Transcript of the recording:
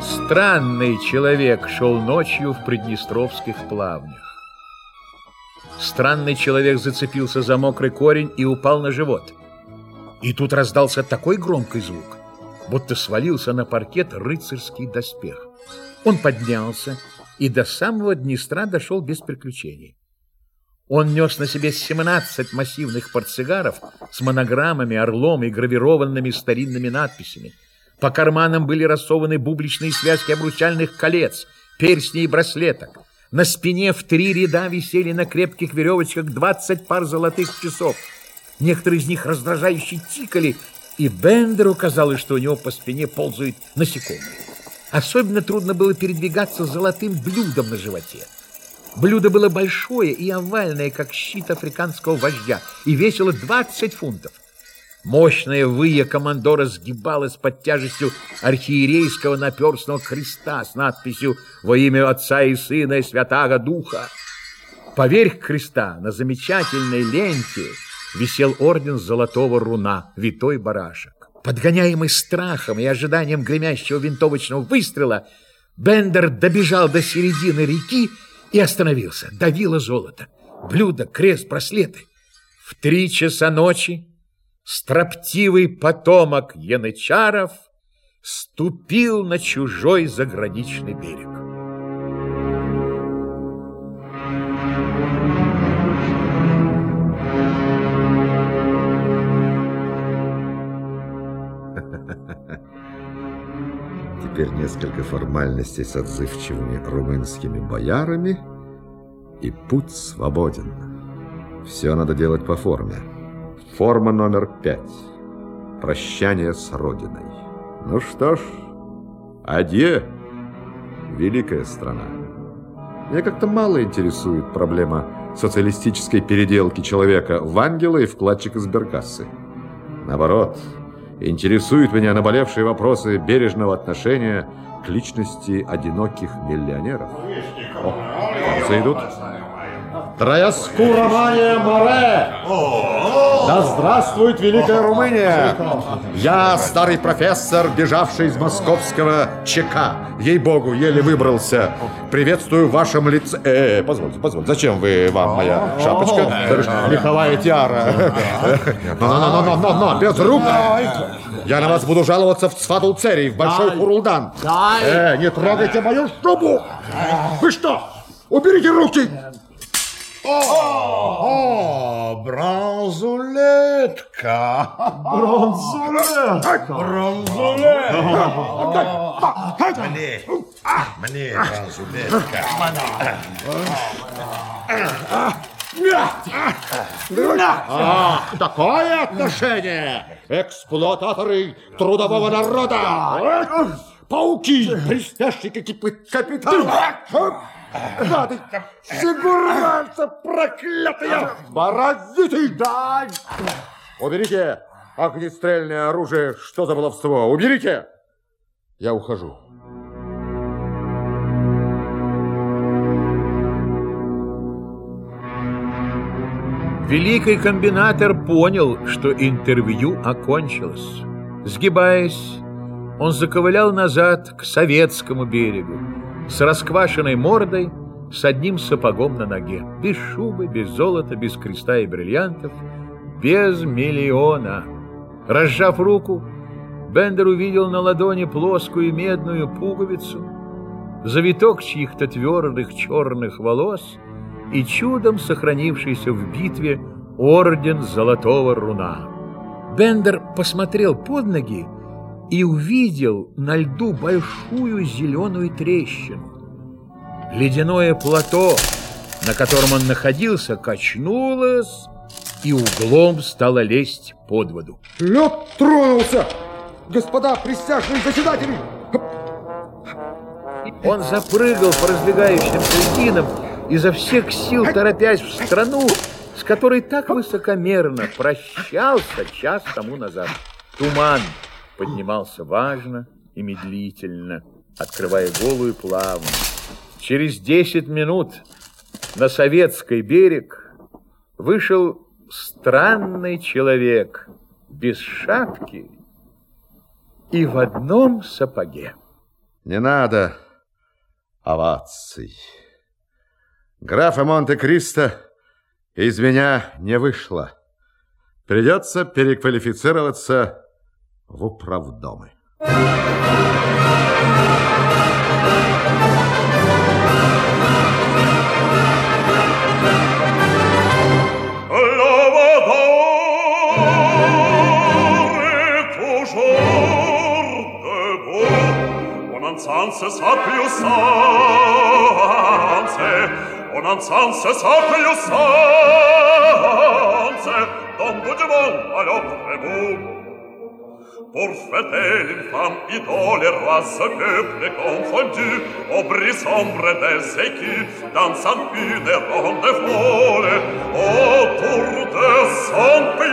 Странный человек шел ночью в приднестровских плавнях. Странный человек зацепился за мокрый корень и упал на живот. И тут раздался такой громкий звук, будто свалился на паркет рыцарский доспех. Он поднялся и до самого Днестра дошел без приключений. Он нес на себе 17 массивных портсигаров с монограммами, орлом и гравированными старинными надписями. По карманам были рассованы бубличные связки обручальных колец, перстней и браслеток. На спине в три ряда висели на крепких веревочках 20 пар золотых часов. Некоторые из них раздражающе тикали, и Бендеру казалось, что у него по спине ползают насекомые. Особенно трудно было передвигаться с золотым блюдом на животе. Блюдо было большое и овальное, как щит африканского вождя, и весило 20 фунтов. Мощная выя командора сгибалась под тяжестью архиерейского наперстного креста с надписью «Во имя Отца и Сына и Святаго Духа». Поверх креста на замечательной ленте висел орден золотого руна «Витой барашек». Подгоняемый страхом и ожиданием гремящего винтовочного выстрела, Бендер добежал до середины реки и остановился. Давило золото. Блюдо, крест, браслеты. В три часа ночи строптивый потомок янычаров ступил на чужой заграничный берег. Теперь несколько формальностей с отзывчивыми румынскими боярами, и путь свободен. Все надо делать по форме. Форма номер пять. Прощание с Родиной. Ну что ж, адье, великая страна. Меня как-то мало интересует проблема социалистической переделки человека в ангела и вкладчика сберкассы. Наоборот, интересуют меня наболевшие вопросы бережного отношения к личности одиноких миллионеров. О, кажется, идут. Трояскура Мания Море! Да здравствует Великая Румыния! Я старый профессор, бежавший из московского ЧК. Ей-богу, еле выбрался. Приветствую в вашем лице... Э, э, позвольте, позвольте, зачем вы, вам моя шапочка? Меховая тиара. Но-но-но-но-но, без рук! Я на вас буду жаловаться в Цфадулцерий, в Большой Курулдан. Э, не трогайте мою шубу! Вы что? Уберите руки! О, бронзулетка! Бронзулетка! Бронзулетка! Мне, мне бронзулетка. А, такое отношение! Эксплуататоры трудового народа! Пауки, приспешники капитала! Гады! Фигуранты проклятые! Паразиты! Дай! Уберите огнестрельное оружие! Что за баловство? Уберите! Я ухожу. Великий комбинатор понял, что интервью окончилось. Сгибаясь, он заковылял назад к советскому берегу, с расквашенной мордой, с одним сапогом на ноге, без шубы, без золота, без креста и бриллиантов, без миллиона. Разжав руку, Бендер увидел на ладони плоскую медную пуговицу, завиток чьих-то твердых черных волос и чудом сохранившийся в битве орден Золотого Руна. Бендер посмотрел под ноги и увидел на льду большую зеленую трещину. Ледяное плато, на котором он находился, качнулось и углом стало лезть под воду. Лед тронулся! Господа присяжные заседатели! Он запрыгал по раздвигающимся льдинам, изо всех сил торопясь в страну, с которой так высокомерно прощался час тому назад. Туман поднимался важно и медлительно, открывая голую плавно. Через десять минут на советский берег вышел странный человек без шапки и в одном сапоге. Не надо оваций. Графа Монте-Кристо из меня не вышло. Придется переквалифицироваться в управдомы. più sanse on ensemble sa più sanse donc du monde alors Orphetel, femme idole, race peuple confondu, Aubry sombre des équipes, dansant une ronde folle, autour de son pays.